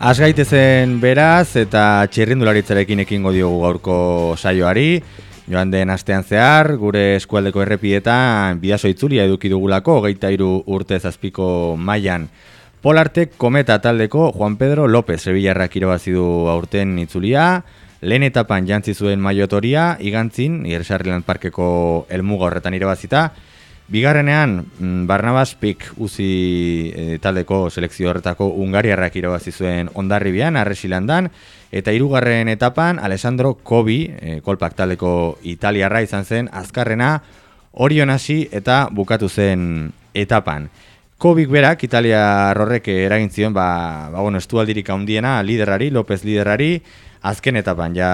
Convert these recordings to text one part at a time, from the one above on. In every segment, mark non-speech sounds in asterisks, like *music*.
Asgaitezen beraz eta txirrindularitzarekin ekingo diogu gaurko saioari. Joan den astean zehar, gure eskualdeko errepietan bidaso itzulia eduki dugulako, geita iru urte zazpiko mailan. Polartek kometa taldeko Juan Pedro López Sevillarrak irabazi du aurten itzulia. Lehen etapan jantzi zuen maiotoria, igantzin, Igersarrilan Parkeko elmuga horretan irabazita. Bigarrenean, mm, Barnabas Pik uzi e, taldeko selekzio horretako Ungariarrak irabazi zuen ondarribian, arresilandan, eta hirugarren etapan, Alessandro Kobi, e, kolpak taldeko Italiarra izan zen, azkarrena, orion hasi eta bukatu zen etapan. Kobik berak, Italia horrek eragin zion, ba, ba bueno, estualdirik handiena liderari, López liderari, azken etapan, ja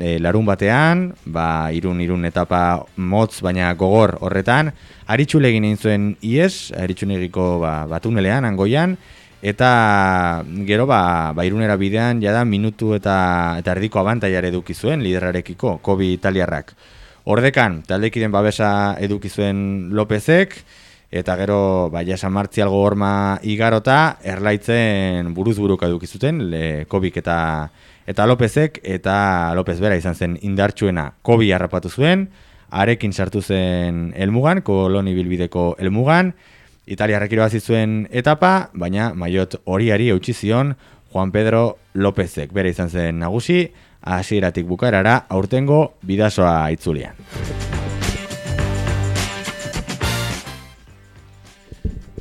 e, larun batean, ba, irun, irun etapa motz, baina gogor horretan, aritxule egin zuen ies, aritxunegiko ba, batunelean, angoian, eta gero ba, ba irunera bidean jada minutu eta eta erdiko abantaiare eduki zuen liderarekiko, Kobi Italiarrak. Ordekan, taldekiden babesa eduki zuen Lopezek, eta gero ba, jasa martzial gogorma igarota, erlaitzen buruz buruka eduki zuten, le, Kobik eta eta Lopezek, eta Lopez bera izan zen indartsuena Kobi harrapatu zuen, arekin sartu zen elmugan, koloni bilbideko elmugan, Italiarrek irabazi zuen etapa, baina maiot horiari eutxi zion Juan Pedro Lópezek. Bere izan zen nagusi, hasieratik bukarara aurtengo bidasoa itzulian.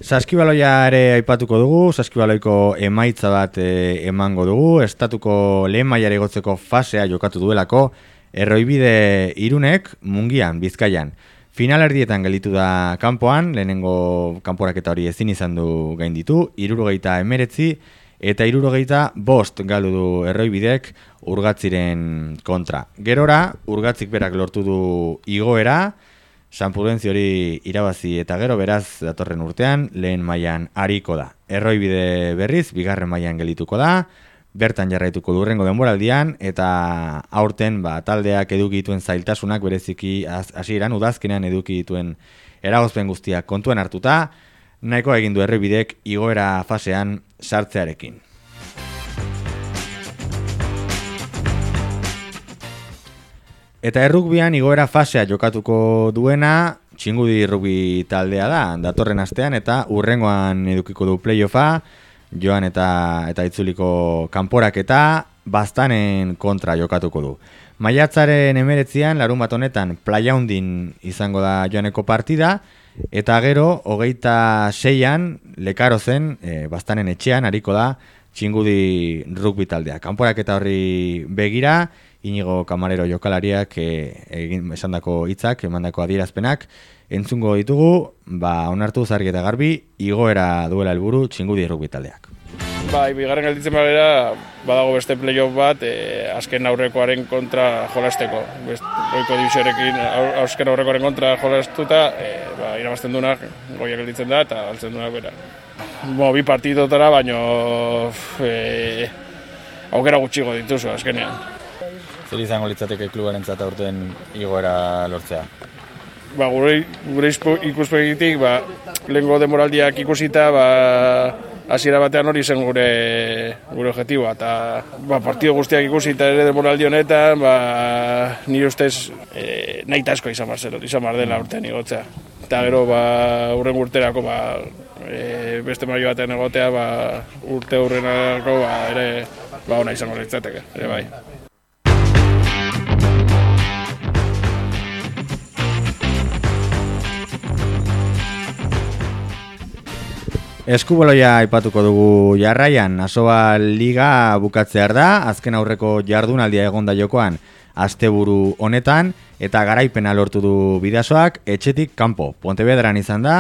Saskibaloia ere aipatuko dugu, Saskibaloiko emaitza bat e, emango dugu, estatuko lehen maiare gotzeko fasea jokatu duelako, Erroibide irunek mungian, bizkaian. Final erdietan gelitu da kanpoan, lehenengo kanporaketa hori ezin izan du gain ditu, irurogeita emeretzi, eta irurogeita bost galu du erroibidek urgatziren kontra. Gerora, urgatzik berak lortu du igoera, San Prudenzi hori irabazi eta gero beraz datorren urtean lehen mailan hariko da. Erroibide berriz, bigarren mailan gelituko da, bertan jarraituko durrengo denboraldian eta aurten ba, taldeak eduki dituen zailtasunak bereziki hasieran udazkenean eduki dituen eragozpen guztiak kontuan hartuta nahiko egin du herribidek igoera fasean sartzearekin. Eta errukbian igoera fasea jokatuko duena txingudi rugbi taldea da, datorren astean eta urrengoan edukiko du playoffa, joan eta eta itzuliko kanporak eta bastanen kontra jokatuko du. Maiatzaren emeretzian, larun bat honetan, playa hundin izango da joaneko partida, eta gero, hogeita seian, lekaro zen, e, bastanen etxean, hariko da, txingudi rugby taldea. Kanporak eta horri begira, inigo kamarero jokalariak e, egin esandako hitzak, emandako adierazpenak, entzungo ditugu, ba, onartu zargi eta garbi, igoera duela helburu txingudi errukbi taldeak. Bai, bigarren gelditzen badera, badago beste playoff bat, e, azken aurrekoaren kontra jolasteko. Goiko divisiorekin azken aurrekoaren kontra jolastuta, e, ba, irabazten duenak goia gelditzen da, eta altzen duenak bera. Bo, bi partidotara, baino e, aukera gutxigo dituzu azkenean. Zer izango litzateke klubaren zata urten igoera lortzea? ba, gure, gure ikuspegitik, ba, lehenko demoraldiak ikusita, ba, hasiera batean hori zen gure gure objektiboa eta ba, partido guztiak ikusita ere demoraldi honetan ba, nire ustez e, nahi asko izan bar izan bar dela urtean igotzea eta gero ba, urren urterako ba, e, beste maio batean egotea ba, urte urrenako ba, ere ba, ona izango litzateke, ere bai. Eskuboloia aipatuko dugu jarraian, asoa liga bukatzear da, azken aurreko jardunaldia egonda jokoan asteburu honetan, eta garaipena lortu du bidasoak, etxetik kanpo. Pontebedran izan da,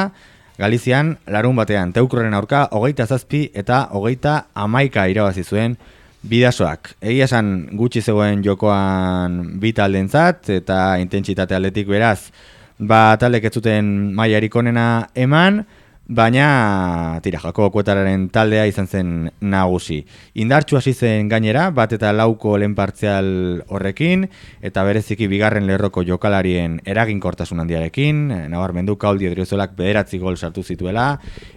Galizian, larun batean, teukroren aurka, hogeita zazpi eta hogeita amaika irabazi zuen bidasoak. Egia esan gutxi zegoen jokoan bitaldentzat eta intentsitate atletik beraz, ba talek ez zuten maiarik onena eman, Baina, tira, jako kuetararen taldea izan zen nagusi. Indartxu hasi zen gainera, bat eta lauko lehen partzial horrekin, eta bereziki bigarren lerroko jokalarien eraginkortasun handiarekin, nabar mendu kauldi edriozolak bederatzi gol sartu zituela,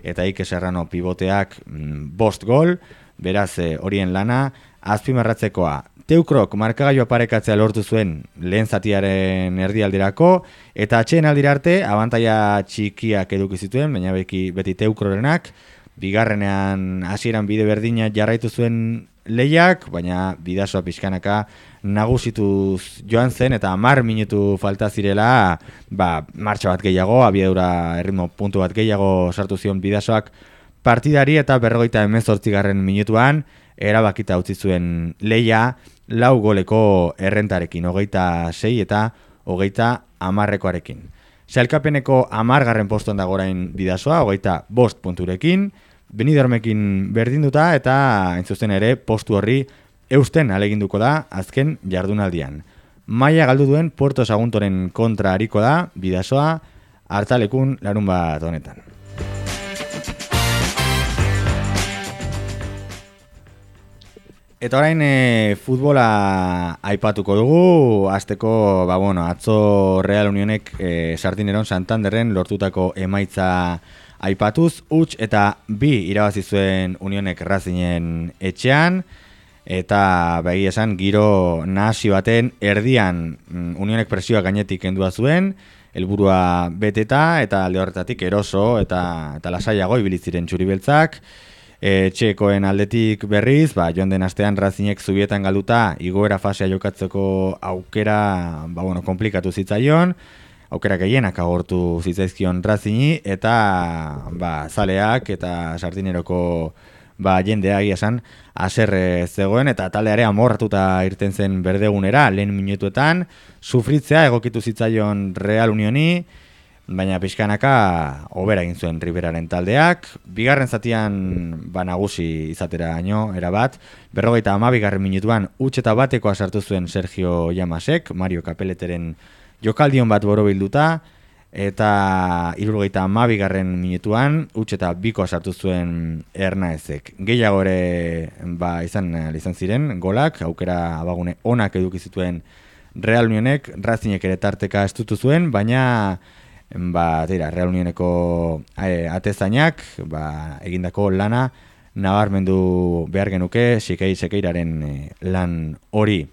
eta Ike Serrano pivoteak mm, bost gol, beraz e, horien lana, azpimarratzekoa, Teukrok markagailua parekatzea lortu zuen lehen zatiaren erdialdirako, eta atxeen aldirarte, abantaia txikiak eduki zituen, baina beki, beti Teukrorenak, bigarrenean hasieran bide berdina jarraitu zuen lehiak, baina bidazoa pixkanaka nagusituz joan zen, eta mar minutu falta zirela, ba, martxa bat gehiago, abiadura erritmo puntu bat gehiago sartu zion bidazoak partidari, eta berrogeita emezortzigarren minutuan, erabakita utzi zuen leia, lau goleko errentarekin, hogeita sei eta hogeita amarrekoarekin. Zailkapeneko amargarren postuan dagorain bidazoa, hogeita bost punturekin, benidormekin berdinduta eta entzusten ere postu horri eusten aleginduko da azken jardunaldian. Maia galdu duen Puerto Saguntoren kontra hariko da bidazoa hartalekun larun bat honetan. Eta orain e, futbola aipatuko dugu, azteko, ba, bueno, atzo Real Unionek e, Sardineron Santanderren lortutako emaitza aipatuz, huts eta bi irabazi zuen Unionek razinen etxean, eta behi esan giro nahasi baten erdian mm, Unionek presioa gainetik endua zuen, helburua beteta eta alde horretatik eroso eta, eta lasaiago ibiliziren txuribeltzak, E, txekoen aldetik berriz, ba, joan den astean razinek zubietan galduta, igoera fasea jokatzeko aukera, ba, bueno, komplikatu zitzaion, aukera gehienak agortu zitzaizkion razini, eta ba, zaleak eta sardineroko ba, jendea esan aserre zegoen, eta taldeare amorratuta irten zen berdegunera, lehen minutuetan, sufritzea egokitu zitzaion Real Unioni, baina pixkanaka obera egin zuen Riberaren taldeak, bigarren zatian ba nagusi izatera baino erabat, berrogeita amabigarren minutuan utxe eta batekoa sartu zuen Sergio Llamasek, Mario Kapeleteren jokaldion bat boro bilduta, eta irurgeita amabigarren minutuan utxe eta bikoa sartu zuen Ernaezek. Gehiago ere ba, izan, izan ziren golak, aukera abagune onak eduki zituen Real Unionek, Razinek ere tarteka estutu zuen, baina ba, tira, Real Unioneko e, atezainak, ba, egindako lana, nabarmendu behar genuke, sikei sekeiraren e, lan hori.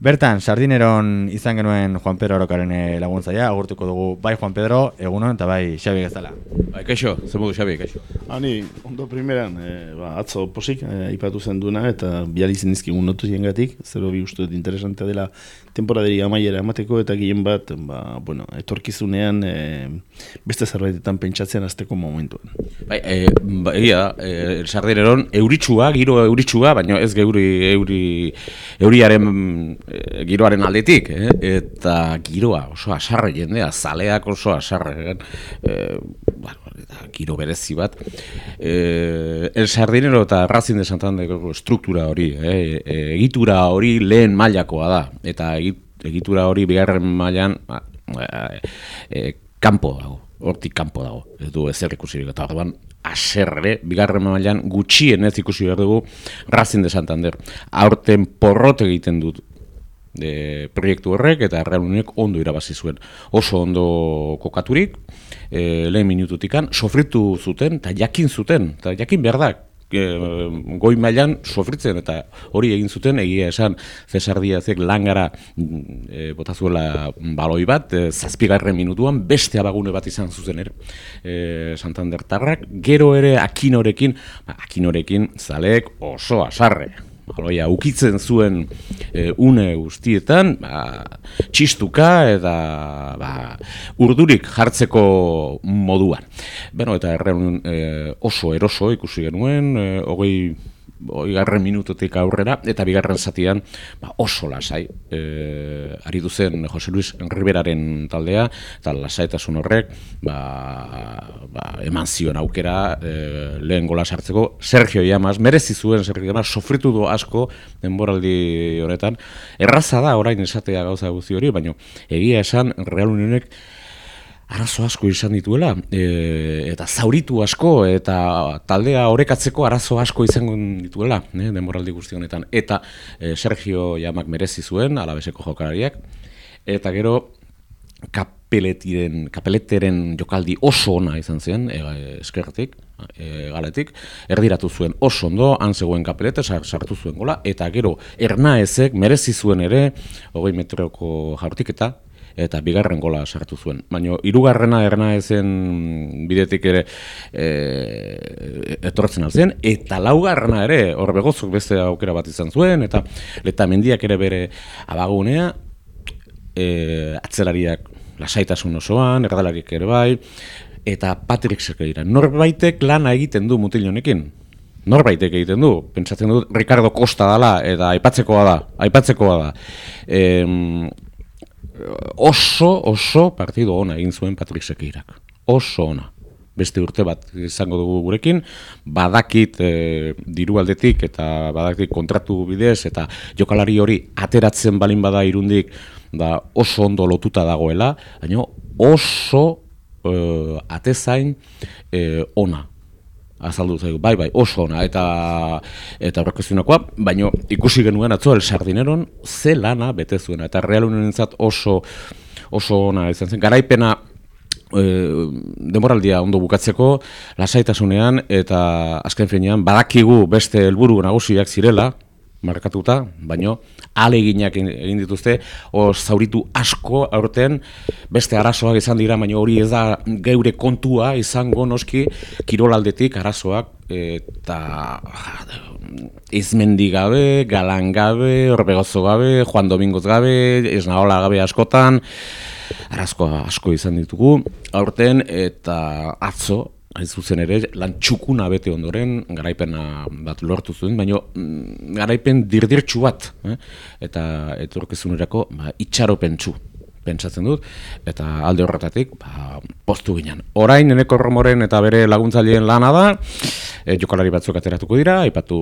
Bertan, sardineron izan genuen Juan Pedro Arokaren eh, laguntzaia, agurtuko dugu bai Juan Pedro, egunon, eta bai Xabi Gezala. Bai, kaixo, zer modu Xabi, kaixo. Hani, ondo primeran, e, ba, atzo posik, e, ipatu zen duna, eta biali zinizkigun notu jengatik, zero bi uste interesantea dela temporaderi amaiera emateko eta gehien bat, ba, bueno, etorkizunean e, beste zerbaitetan pentsatzen azteko momentuan. Bai, e, ba, egia, e, sardineron euritsua, giro euritsua, baina ez geuri euri, euriaren e, giroaren aldetik, eh? eta giroa oso asarre jendea, zaleak oso asarre, e, bueno, eta giro berezi bat. E, el sardinero eta razin de Santandeko struktura hori, eh? egitura hori lehen mailakoa da, eta egitura hori bigarren mailan e, e, kanpo dago, hortik kanpo dago, ez du ezer ikusirik, eta orduan aserre, bigarren mailan gutxien ez ikusi behar dugu Razin de Santander. Aurten porrot egiten dut de proiektu horrek eta realunek ondo irabazi zuen. Oso ondo kokaturik, e, lehen minututikan, sofritu zuten eta jakin zuten, eta jakin behar da, e, goi mailan sofritzen eta hori egin zuten egia esan Cesar Diazek langara e, botazuela baloi bat e, zazpigarren minutuan beste abagune bat izan zuzen ere e, Santander Tarrak. Gero ere Akinorekin ba, Akinorekin zalek oso asarre baloia ukitzen zuen e, une guztietan, ba, txistuka eta ba, urdurik jartzeko moduan. Beno, eta erreun e, oso eroso ikusi genuen, e, hogei bigarren minututik aurrera, eta bigarren zatian ba, oso lasai. E, ari duzen Jose Luis Riberaren taldea, eta lasaitasun horrek ba, ba, eman zion aukera e, lehen gola sartzeko. Sergio Llamas, merezi zuen Sergio Llamas, sofritu du asko denboraldi honetan. Erraza da orain esatea gauza guzti hori, baina egia esan Real Unionek arazo asko izan dituela, e, eta zauritu asko, eta taldea orekatzeko arazo asko izango dituela, ne, denboraldi guzti honetan. Eta e, Sergio Jamak merezi zuen, alabeseko jokalariak, eta gero, kap, kapeletiren, kapeleteren jokaldi oso ona izan zen, e, eskerretik, e, galetik, erdiratu zuen oso ondo, han zegoen kapelete, sartu zuen gola, eta gero, ernaezek merezi zuen ere, hogei metroko jaurtiketa, eta bigarren gola sartu zuen. Baina hirugarrena erna ezen bidetik ere e, etortzen altzen, eta laugarrena ere, hor begozuk beste aukera bat izan zuen, eta eta mendiak ere bere abagunea, e, atzelariak lasaitasun osoan, erdalariak ere bai, eta Patrick Sekeira. Norbaitek lana egiten du mutil honekin. Norbaitek egiten du. Pentsatzen du Ricardo Costa dala eta aipatzekoa da. Aipatzekoa da. E, oso, oso partido ona egin zuen Patrick Sekeirak. Oso ona. Beste urte bat izango dugu gurekin, badakit e, diru aldetik eta badakit kontratu bidez eta jokalari hori ateratzen balin bada irundik da oso ondo lotuta dagoela, baina oso uh, atezain uh, ona azaldu zaigu, bai, bai, oso ona, eta eta horrekezionakoa, baina ikusi genuen atzo, el sardineron, ze lana bete zuena, eta real unentzat oso, oso ona izan zen, garaipena e, demoraldia ondo bukatzeko, lasaitasunean, eta azken finean, badakigu beste helburu nagusiak zirela, markatuta, baino aleginak egin dituzte, o zauritu asko aurten beste arazoak izan dira, baino hori ez da geure kontua izango noski kirolaldetik arazoak eta izmendi gabe, galan gabe, horbegozo gabe, Juan Domingoz gabe, ez nahola gabe askotan, arazko asko izan ditugu aurten eta atzo hain zuzen ere, lan txukuna bete ondoren, garaipena bat lortu zuen, baina mm, garaipen dirdirtxu bat, eh? eta etorkezunerako ba, itxaropentsu pentsatzen dut, eta alde horretatik ba, postu ginen. Orain, eneko romoren eta bere laguntzaileen lana da, e, jokalari batzuk ateratuko dira, aipatu,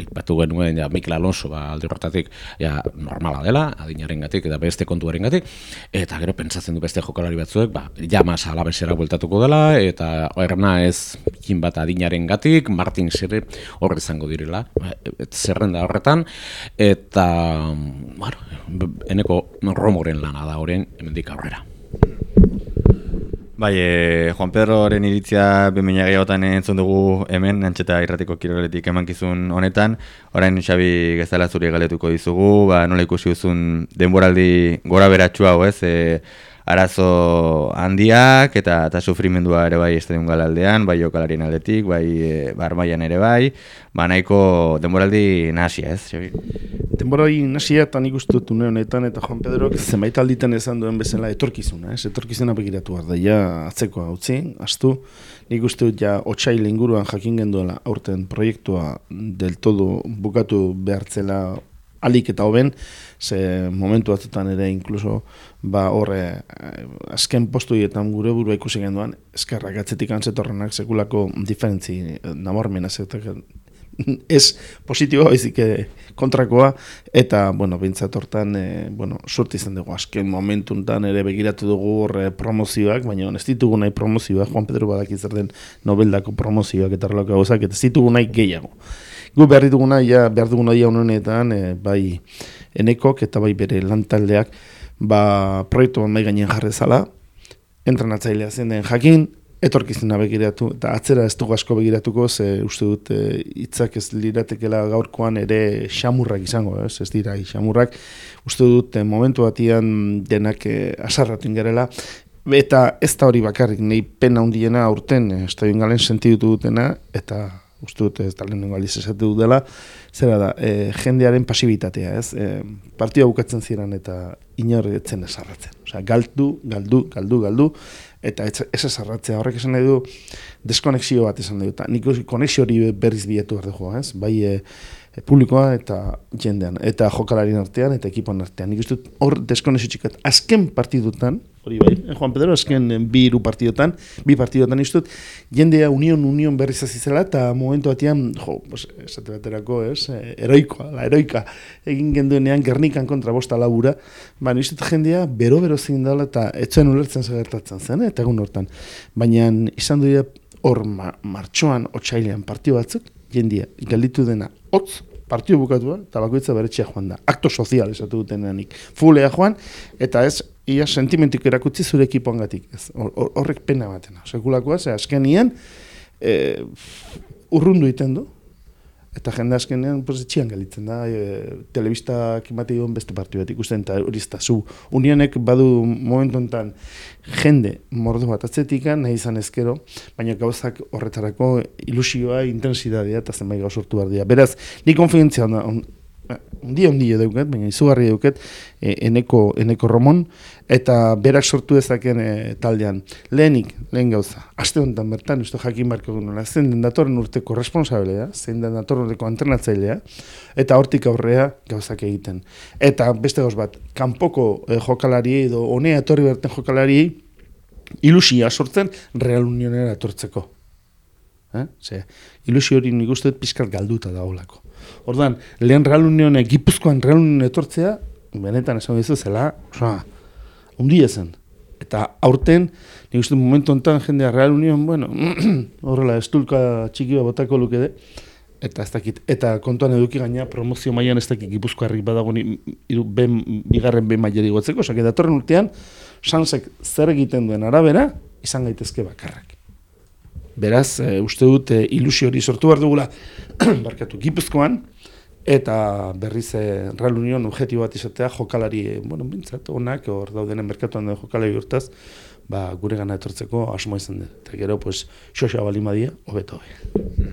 aipatu genuen ja, Mikel Alonso ba, alde horretatik ja, normala dela, adinaren gatik eta beste kontuaren gatik, eta gero pentsatzen du beste jokalari batzuek, ba, jamas alabesera bueltatuko dela, eta erna ez kin bat adinaren gatik, Martin Sere horre izango direla, ba, zerrenda horretan, eta, bueno, eneko romoren lana da horren, hemendik aurrera. Bai, e, Juan Pedroren iritzia bimena gehiagotan entzun dugu hemen, antxeta irratiko kiroletik emankizun honetan. Orain Xabi Gezala zuri galetuko dizugu, ba, nola ikusi duzun denboraldi gora beratxu hau ez, e, arazo handiak eta eta sufrimendua ere bai estadion galaldean, bai jokalarien aldetik, bai e, barmaian ere bai, ba nahiko denboraldi nasia, ez, Xabi? Denboraldi nasia eta nik uste dut honetan eta Juan Pedro zenbait alditen esan duen bezala etorkizuna, ez? Etorkizuna begiratu da, ja atzeko utzi, astu, nik uste dut ja otxail inguruan jakin genduela aurten proiektua del todo bukatu behartzela alik eta hoben, ze momentu batzutan ere inkluso ba horre eh, azken postuietan gure burua ikusi genduan eskerrak atzetik antzetorrenak sekulako diferentzi eh, namormen azetak *laughs* ez positiboa baizik eh, kontrakoa. Eta bueno beintzat hortan bueno sorti izan dugu. Azken momentuntan ere begiratu dugu hor promozioak baina ez ditugu nahi promozioak. Juan Pedro badaki zer den nobeldako promozioak eta horrelako gauzak eta ez ditugu nahi gehiago. Gu behar dituguna, ja, behar duguna dia honetan, e, bai enekok eta bai bere lantaldeak, ba, proiektu mai gainen jarrezala, entrenatzailea zen den jakin, etorkizuna begiratu, eta atzera ez dugu asko begiratuko, ze uste dut e, hitzak ez liratekela gaurkoan ere xamurrak izango, ez, ez dira xamurrak, uste dut e, momentu batian denak e, asarratu ingarela, eta ez da hori bakarrik, nahi pena hundiena aurten, e, estadion galen sentidutu dutena, eta uste dut ez talen nengo aldiz esatu dela, zera da, e, jendearen pasibitatea, ez? E, partida bukatzen ziren eta inor etzen esarratzen. Osea, galdu, galdu, galdu, galdu, eta ez, ez esarratzea horrek esan nahi du deskonexio bat esan nahi du, eta nik konexio hori berriz bietu behar dugu, ez? Bai, e, e, publikoa eta jendean, eta jokalarien artean, eta ekipoan artean. Nik uste hor deskonexio txikat, azken partidutan, Hori bai, eh, Juan Pedro, esken eh, bi iru partidotan, bi partidotan iztut, jendea union, union berriz azizela, eta momentu batian, jo, esate baterako, ez, eh, eroikoa, la eroika, egin genduenean, gernikan kontra bosta labura, ba, iztut jendea, bero-bero zein dela, eta etzuen ulertzen zagertatzen zen, eta egun hortan. Baina, izan dira, hor ma, martxoan, otxailean, partio batzuk, jendea, galditu dena, hotz, partio bukatuan, eta bakoitza beretxea joan da. Akto sozial esatu dutenenik. Fulea joan, eta ez ia sentimentik erakutzi zure ekipoan gatik. Ez, hor- hor- horrek pena batena. Sekulakoa, ze azkenien, e, urrundu iten du. Eta jende azkenean, pues, etxian galitzen da, e, telebistak duen beste partiu bat ikusten, eta hori zu, unionek badu momentu honetan jende mordo bat atzetikan, nahi izan ezkero, baina gauzak horretarako ilusioa, intensidadea eta zenbait gauz sortu behar dira. Beraz, ni konfidentzia on, Undi ondi eduket, baina izugarri eduket, e, eneko, eneko romon, eta berak sortu dezaken e, taldean. Lehenik, lehen gauza, aste honetan bertan, uste jakin barko gunela, zein den datorren urteko responsablea, zein den datorren urteko entrenatzailea, eta hortik aurrea gauzak egiten. Eta beste gauz bat, kanpoko e, jokalariei edo honea etorri berten jokalariei, ilusia sortzen Real Unionera etortzeko. Eh? Ze, ilusio hori nik uste pizkat galduta dagoelako. Orduan, lehen Real Unionek, Gipuzkoan Real Union etortzea, benetan esan dizu zela, oza, undia zen. Eta aurten, nik uste momentu honetan jendea Real Union, bueno, *clears throat* horrela, estulka txiki bat botako luke de, eta ez dakit, eta kontuan eduki gaina promozio mailan ez dakit Gipuzkoarrik badago ni, iru, ben, bigarren ben mailari gotzeko, osake datorren urtean, sansek zer egiten duen arabera, izan gaitezke bakarrak. Beraz, e, uste dut e, ilusio hori sortu behar dugula *clears throat* barkatu Gipuzkoan eta berriz e, Real Union objektibo bat izatea jokalari, e, bueno, bintzat, onak, hor daudenen merkatuan den jokalari urtaz, ba, gure gana etortzeko asmoa izan dut. Eta gero, pues, xoxa bali madia, hobeto hobe.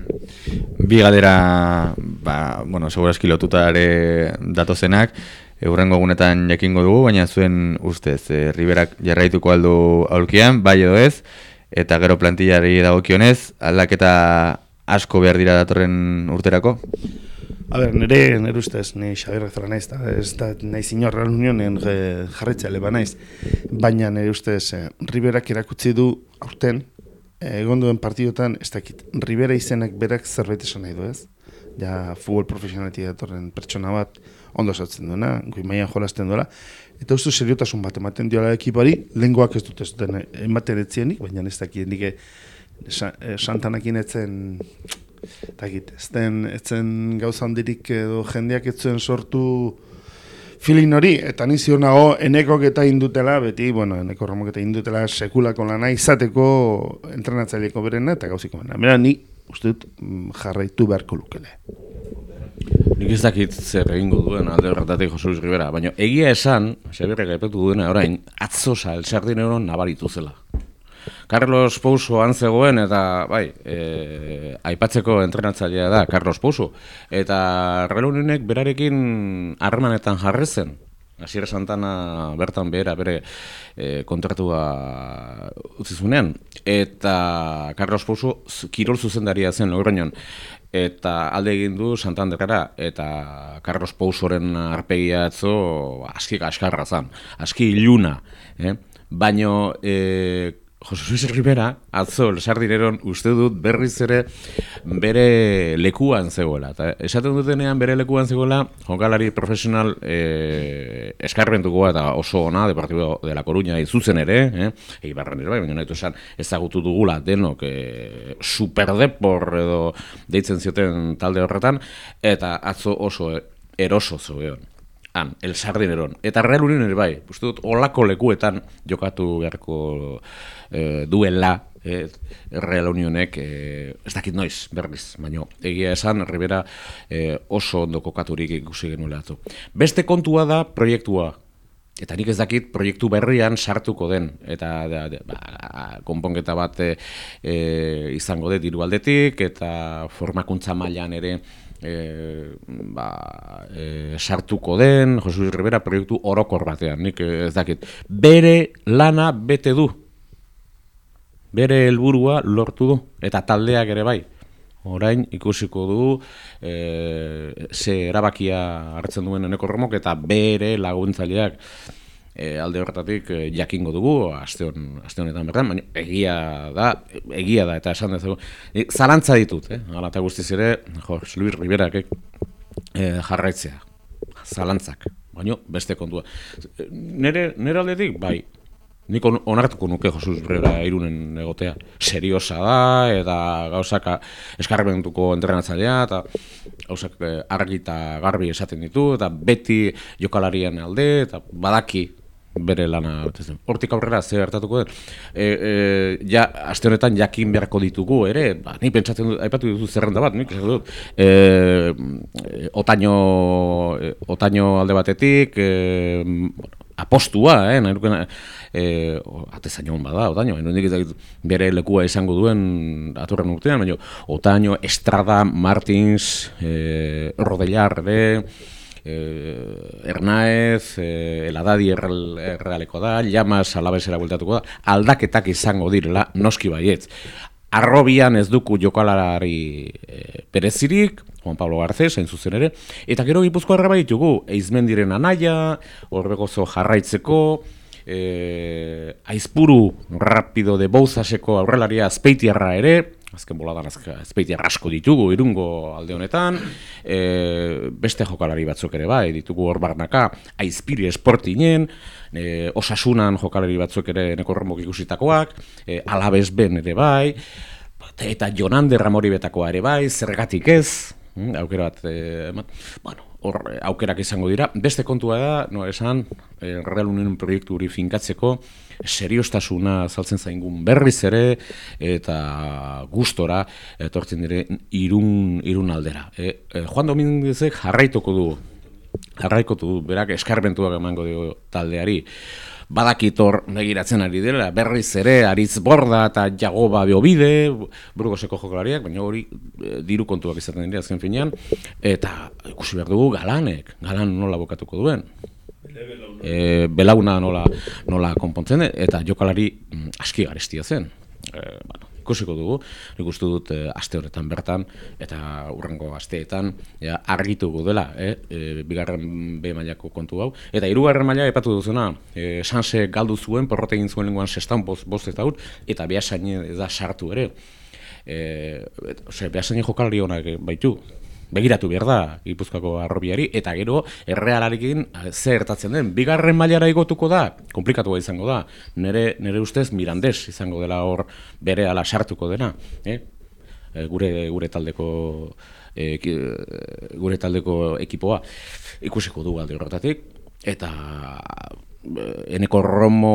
Bi galdera, ba, bueno, segurazki lotuta ere datozenak, eurrengo egunetan jakingo dugu, baina zuen ustez, e, Riberak jarraituko aldu aurkian, bai edo ez, eta gero plantillari dagokionez, aldaketa asko behar dira datorren urterako? A ber, nire, nire ustez, ni Xabier Rezora naiz, eta ez da nahi zinor Real Unionen e, jarretzaile ba naiz, baina nire ustez, e, Riberak erakutsi du aurten, e, egon duen partidotan, ez dakit, Ribera izenak berak zerbait esan nahi du ez? Ja, futbol profesionaletik datorren pertsona bat, ondo sartzen duena, goi maian jolasten duela, eta uste seriotasun bat ematen diola ekipari, lehengoak ez dut ez duten ematen etzienik, baina ez dakit, nik e, sa, e, santanakin etzen, dakit, ez den, etzen gauza handirik edo jendeak ez zuen sortu feeling hori, eta ni ziur nago enekok eta indutela, beti, bueno, eneko ramok eta indutela sekulako lana izateko entrenatzaileko berena eta gauziko bena. Bera, ni uste dut mm, jarraitu beharko lukele. Nik ez dakit zer egingo duen alde horretatik Jose Luis Rivera, baina egia esan, Xabirrek aipatu duena orain, atzo saltxardineron nabaritu zela. Carlos Pouso zegoen eta bai, e, aipatzeko entrenatzailea da Carlos Pouso eta Real Unionek berarekin harremanetan jarri zen. Asier Santana bertan behera bere e, kontratua utzi zunean eta Carlos Pouso kirol zuzendaria zen Logroñon eta alde egin du Santanderra eta Carlos Pousoren arpegia atzo aski kaskarra zen, aski iluna, eh? Baino eh, Jose Luis Rivera, atzo, sardineron, uste dut berriz ere bere lekuan zegoela. Eta esaten dutenean bere lekuan zegoela, jokalari profesional eh, eskarbentukoa eta oso ona, Deportivo de la Coruña izuzen ere, eh? Eibarren ere bai, baina nahi esan ezagutu dugula denok eh, superdepor edo deitzen zioten talde horretan, eta atzo oso eroso zegoen han, el sardineron. Eta Real Union ere bai, uste dut, olako lekuetan jokatu beharko e, duela e, Real Unionek, e, ez dakit noiz, berriz, baina egia esan, Rivera e, oso ondo kokaturik ikusi genuela atzo. Beste kontua da proiektua, Eta nik ez dakit proiektu berrian sartuko den, eta da, da, ba, konponketa bat e, izango dut hiru aldetik, eta formakuntza mailan ere e, ba, e, sartuko den, Jose Luis Rivera proiektu orokor batean, nik ez dakit. Bere lana bete du, bere helburua lortu du, eta taldeak ere bai. Orain ikusiko du e, ze erabakia hartzen duen eneko romok eta bere laguntzaileak e, alde horretatik e, jakingo dugu aste, hon, aste honetan bertan, baina egia da, egia da eta esan dezago. E, zalantza ditut, eh? Hala eta guztiz ere, Jorge Luis Riberak e, jarraitzea, zalantzak, baina beste kontua. Nere, nere aldetik, bai, Nik on, onartuko nuke Josus Brera irunen egotea. Seriosa da, eta gauzak eskarbentuko entrenatzailea, eta gauzak argi eta garbi esaten ditu, eta beti jokalarien alde, eta badaki bere lana betetzen. Hortik aurrera ze hartatuko den. E, e, ja, aste honetan jakin beharko ditugu ere, ba, ni pentsatzen dut, aipatu duzu zerrenda bat, nik esan dut, e, otaino, e, otaino alde batetik, e, apostua, eh, nahi duken, e, atezaino hon bada, otaino, bere lekua izango duen aturren urtean, baina otaino, Estrada, Martins, e, Rodellar, ere, eh, Ernaez, eh, Eladadi errealeko da, Llamas alabesera bultatuko da, aldaketak izango direla, noski baietz. Arrobian ez duku jokalarari e, perezirik, Juan Pablo Garcés, hain zuzen ere, eta gero gipuzko erreba ditugu, eizmendiren anaia, horregozo jarraitzeko, e, aizpuru rapido de bouzaseko aurrelaria azpeitiarra ere, azken boladan azpeiti arrasko ditugu irungo alde honetan, e, beste jokalari batzuk ere bai, ditugu hor barnaka, aizpiri esportinen, e, osasunan jokalari batzuk ere neko romok ikusitakoak, e, alabez ben ere bai, eta Jonander Ramori betakoa ere bai, zergatik ez, hm, aukera bat, e, bueno, hor aukerak izango dira. Beste kontua da, no, esan, e, Real Union proiektu hori finkatzeko, seriostasuna saltzen zaingun berriz ere eta gustora etortzen dire irun, irun aldera. E, e, Juan Dominguezek jarraituko du, jarraituko du, berak eskarbentuak emango dugu taldeari, badakitor negiratzen ari dela, berriz ere, aritz borda eta jagoba beobide, burgoseko jokolariak, baina hori e, diru kontuak izaten dira azken finean, eta ikusi behar dugu galanek, galan nola bokatuko duen. E, belauna nola, nola konpontzen, eta jokalari mm, aski garestia zen. E, bueno, ikusiko dugu, nik uste dut e, aste horretan bertan, eta urrengo asteetan, ja, argituko dela, e, e, bigarren B mailako kontu hau. Eta hirugarren maila epatu duzuna, e, sanse galdu zuen, porrote egin zuen lenguan sestan bost, bost eta hur, eta behasain da sartu ere. E, ose, behasain jokalari honak baitu, begiratu behar da Gipuzkoako arrobiari eta gero errealarekin eh, ze ertatzen den? Bigarren mailara igotuko da komplikatua izango da. Nere, nere ustez mirandes izango dela hor bere ala sartuko dena eh? eh gure gure taldeko e, gure taldeko ekipoa ikusiko du alde horretatik. Eta eneko romo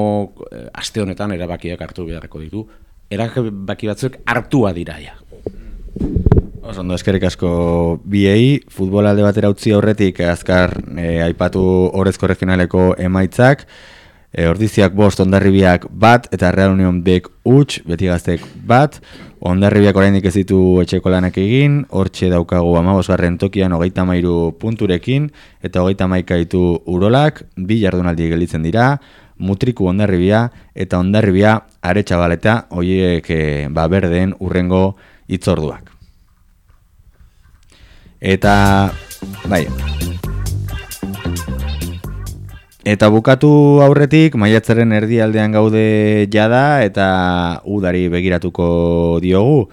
aste honetan erabakiak hartu beharreko ditu. Erabaki batzuk hartua diraia Osondo, eskerrik asko biei, futbol alde batera utzi aurretik azkar e, aipatu horrezko regionaleko emaitzak, e, ordiziak bost ondarribiak bat eta Real Union bek huts, beti gaztek bat, ondarribiak oraindik ez ditu etxeko lanak egin, hortxe daukagu amabosgarren tokian hogeita mairu punturekin, eta hogeita maika ditu urolak, bi jardunaldi gelditzen dira, mutriku ondarribia eta ondarribia aretsabaleta horiek e, ba berdeen urrengo itzorduak. Eta, bai, Eta bukatu aurretik, maiatzaren erdialdean gaude jada eta udari begiratuko diogu.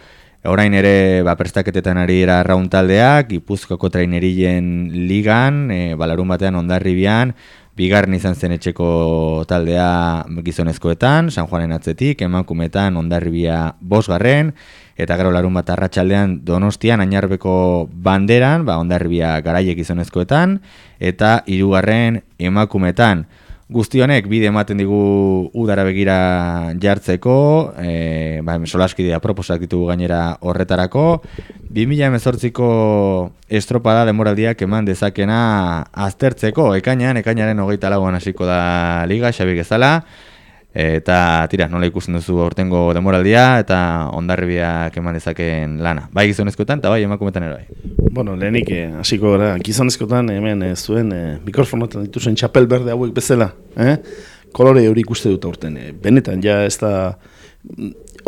Orain ere, ba, prestaketetan ari era rauntaldeak, ipuzkoko trainerien ligan, e, balarun batean ondarribian, bigarren izan zen etxeko taldea gizonezkoetan, San Juanen atzetik, emakumetan ondarribia bosgarren, eta gero larun bat arratsaldean donostian ainarbeko banderan, ba, ondarribia garaiek izonezkoetan, eta hirugarren emakumetan. Guzti honek bide ematen digu udara begira jartzeko, e, ba, solaskidea proposak ditugu gainera horretarako. 2000 emezortziko estropada demoraldiak eman dezakena aztertzeko, ekainan, ekainaren hogeita lagoan hasiko da liga, xabik ezala. Eta tira, nola ikusten duzu aurtengo demoraldia eta ondarribiak eman dezaken lana. Bai gizonezkoetan eta bai emakumetan ere bai. Bueno, lehenik eh, hasiko gara, gizonezkoetan hemen eh, zuen eh, mikrofonotan dituzen txapel berde hauek bezala. Eh? Kolore hori ikuste dut aurten. Eh? Benetan, ja ez da...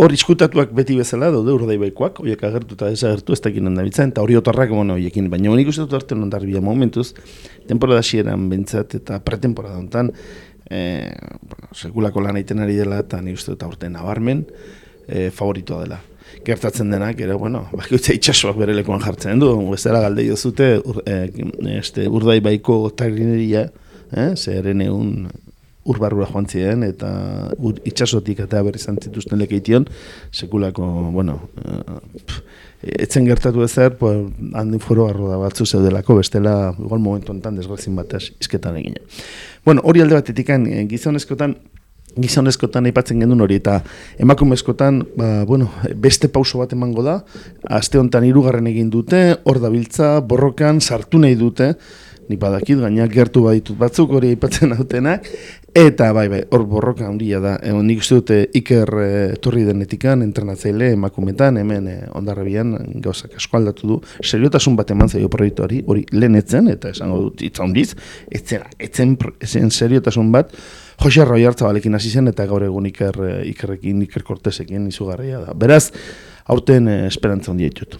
Hor iskutatuak beti bezala, daude urdai baikoak, horiek agertu eta ez agertu, ez dakien handa bitzen, eta hori otarrak bueno, horiekin, baina hori ikusten dut aurten ondarribia momentuz, temporada xieran bentsat eta pretemporada hontan, e, bueno, sekulako lan egiten ari dela eta ni uste eta urte nabarmen e, favoritoa dela. Gertatzen denak, ere, bueno, *laughs* bakutza itxasoak bere lekoan jartzen du, bezala galde zute ur, e, este, urdai baiko tarineria, eh, zeren egun urbarrura joan ziren, eta ur, itxasotik eta berri zantzituzten lekeition, sekulako, bueno, uh, etzen gertatu ezer, pues, handi foro arro da batzu zeudelako, bestela, igual momentu enten desgrazin batez izketan egin. Bueno, hori alde batetik, eh, gizonezkotan, gizonezkotan aipatzen genuen hori eta emakumezkotan ba, bueno, beste pauso bat emango da aste honetan hirugarren egin dute hor dabiltza borrokan sartu nahi dute ni badakit gaina gertu baditut batzuk hori aipatzen *laughs* dautenak eta bai bai hor borroka handia da e, nik uste dute Iker e, Torri denetikan entrenatzaile emakumetan hemen e, ondarrebian gauzak asko aldatu du seriotasun bat eman zaio proiektuari hori lehenetzen eta esango dut hitz handiz etzen etzen, etzen seriotasun bat Jose Arroi balekin hasi zen eta gaur egun Iker, eh, Ikerrekin, Iker Kortesekin izugarria da. Beraz, aurten eh, esperantza handia ditut.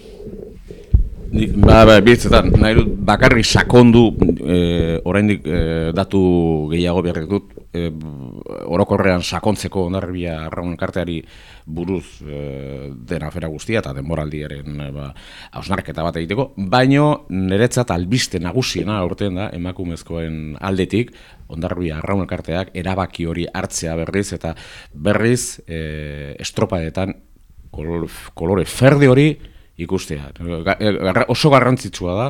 Ba, ba, bitzetan, nahi dut bakarri sakondu e, oraindik e, datu gehiago behar dut e, orokorrean sakontzeko ondarribia arraun karteari buruz e, den afera guztia eta denboraldiaren e, ba, hausnarketa bat egiteko, baino niretzat albiste nagusiena aurten da emakumezkoen aldetik ondarribia arraun karteak erabaki hori hartzea berriz eta berriz e, estropadetan kolore ferde hori ikustea. Oso garrantzitsua da,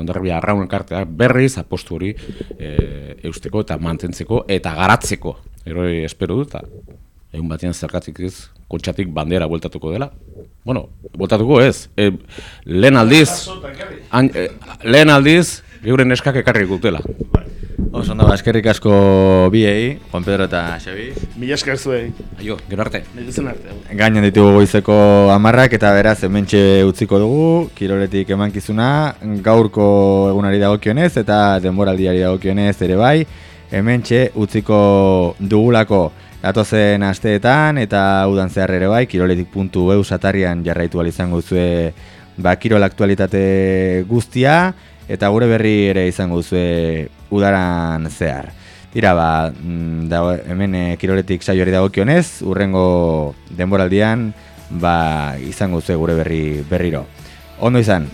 ondarribia arraun elkarteak berriz apostu hori e, eusteko eta mantentzeko eta garatzeko. Ero espero dut, eta egun batean zergatik ez, kontxatik bandera bueltatuko dela. Bueno, bueltatuko ez. E, lehen aldiz, an, e, lehen aldiz, geuren eskak ekarri gutela. Oso ondo, eskerrik asko biei, Juan Pedro eta Xabi. Mila esker zuei. Aio, gero arte. arte. Gainan ditugu goizeko amarrak eta beraz hementxe utziko dugu, kiroletik emankizuna, gaurko egunari dagokionez eta denboraldiari dagokionez ere bai, hementxe utziko dugulako datozen asteetan eta udan zehar ere bai, kiroletik.eu satarrian jarraitu izango zue ba, kirol aktualitate guztia, eta gure berri ere izango zue udaran zehar. Tira, ba, mm, da, hemen e, kiroletik saioari dagokionez, urrengo denboraldian ba, izango zue gure berri berriro. Ondo izan,